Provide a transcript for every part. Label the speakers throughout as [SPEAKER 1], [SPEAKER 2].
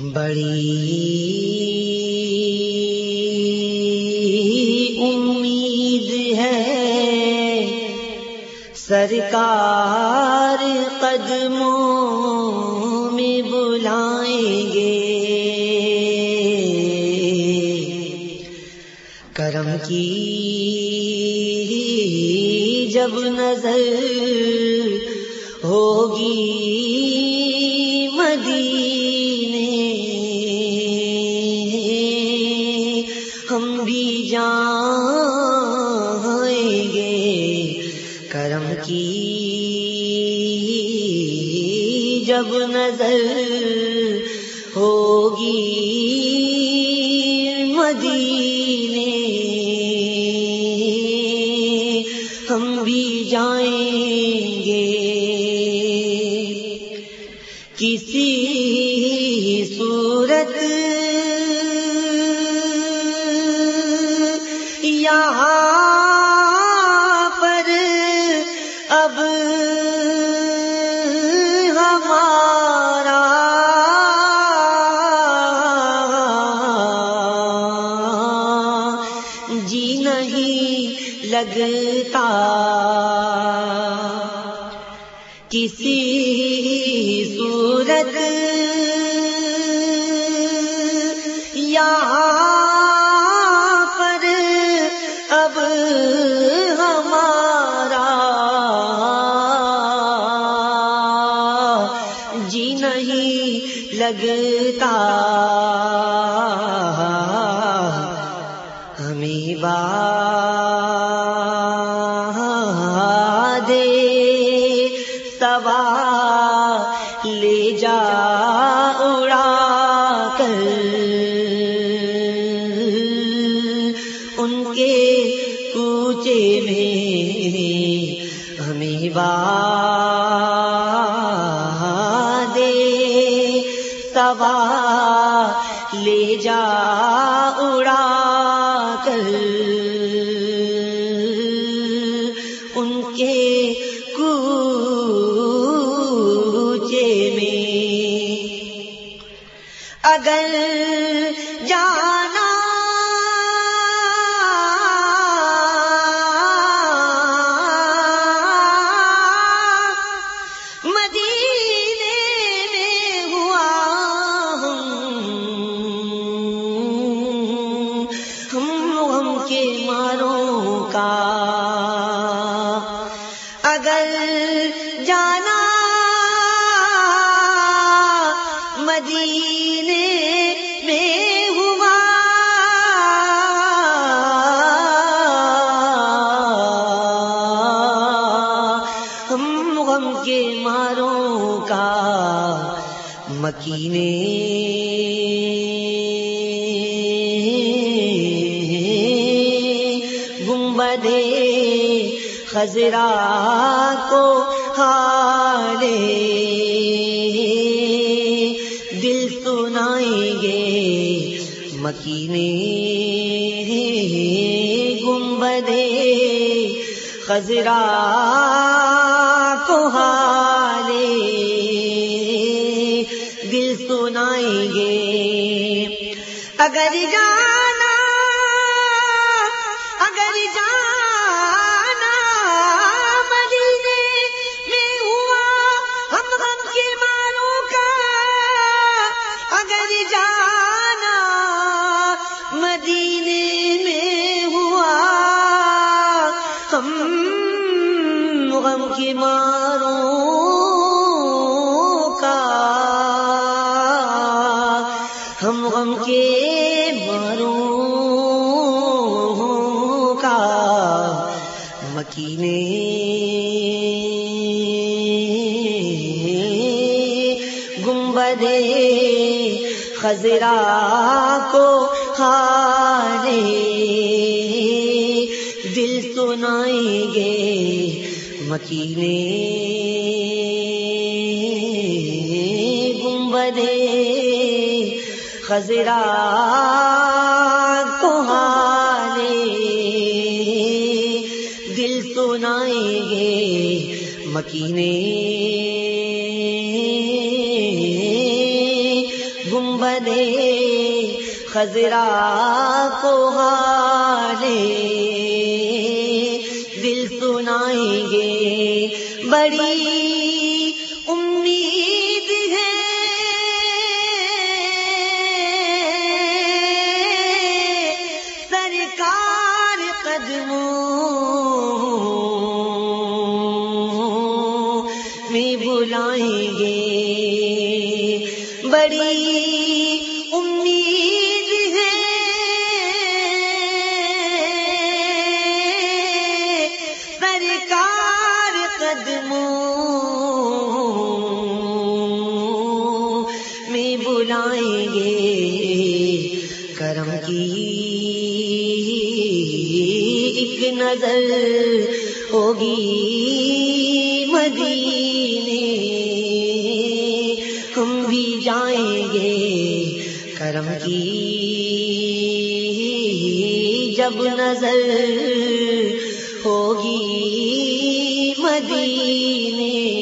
[SPEAKER 1] بڑی امید ہے۔ سرکار قدموں میں بلائیں گے۔ کرم کی جب نظر ہوگی۔ کرم کی جب نظر ہوگی مدینے ہم بھی جائیں گے۔ کسی صورت یہاں لگتا۔ کسی صورت یہاں پر اب ہمارا جی نہیں لگتا۔ سوا لے جا اڑا کر ان کے کوچے میں ہمیں دے۔ سوا لے جا اڑا کا مکینے۔ گنبدے خزرا کو ہارے دل سنائیں گے مکینے۔ گنبدے خزرا کو ہارے اگر جانا اگر جانا، مدینے میں ہوا ہم غم کے ماروں کا۔ اگر جانا، مدینے میں ہوا ہم غم کے ماروں مکینے گنبدے خزرا کو ہارے دل سنائیں گے مکینے۔ گنبدے خزرا کو مکینے۔ گنبدے خزرا کو حالے۔ دل سنائیں گے بڑی بڑی امید ہے۔ سرکار قدموں میں بلائیں گے۔ کرم کی ایک نظر ہوگی مدینے کرم کی۔ جب نظر ہوگی مدینے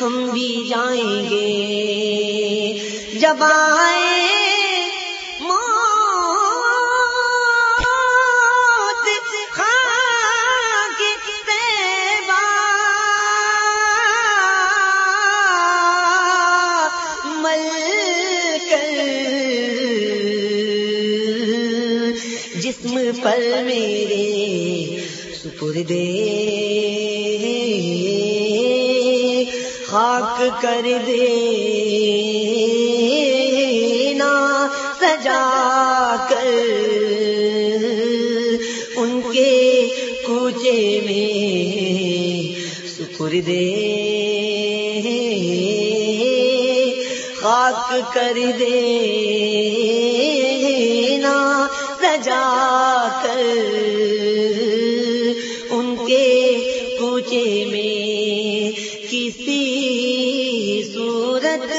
[SPEAKER 1] ہم بھی جائیں گے۔ جب پر میرے سپردے خاک کر دے نا سجا کر۔ ان کے کوچے میں سپردے خاک کر دے نا سجا کر ان کے کوچے میں کسی صورت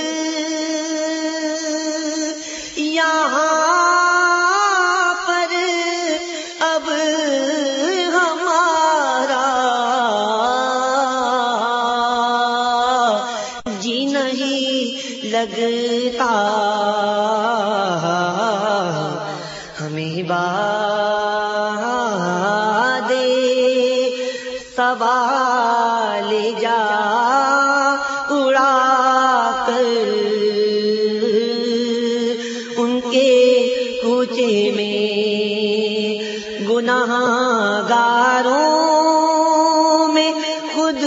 [SPEAKER 1] یہاں پر اب ہمارا جی نہیں لگتا اڑا کر۔ ان کے کوچے میں گناہ گاروں میں خود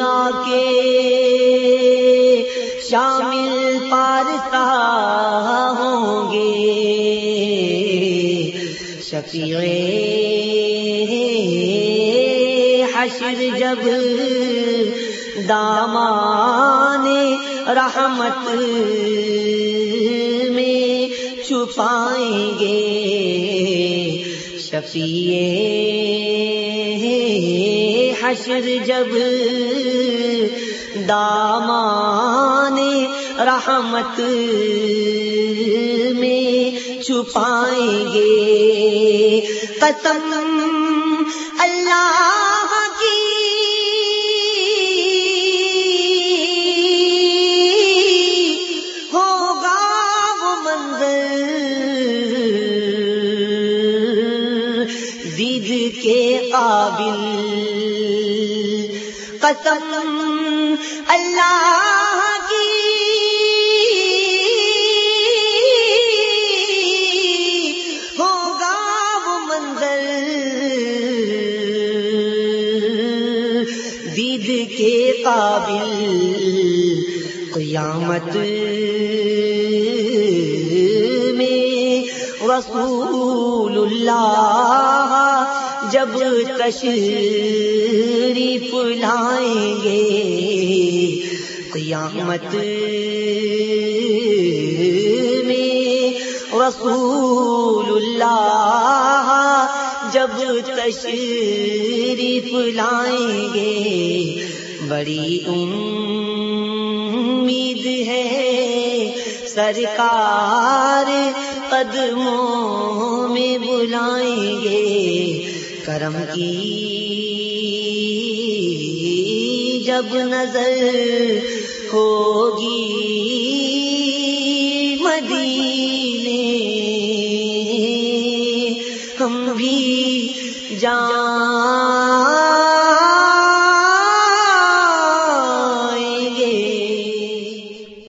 [SPEAKER 1] آ کے شامل پارتا ہوں گے۔ شفیع حشر جب دامان رحمت میں چھپائیں گے، شفیع حشر جب دامان رحمت میں چھپائیں گے، قسم قسم اللہ کی۔ ہوگا وہ منظر دید کے قابل قیامت میں رسول اللہ جب تشریف لائیں گے، قیامت میں رسول اللہ جب تشریف لائیں گے۔ بڑی امید ہے سرکار قدموں میں بلائیں گے۔ کرم کی جب نظر ہوگی مدینے ہم بھی جان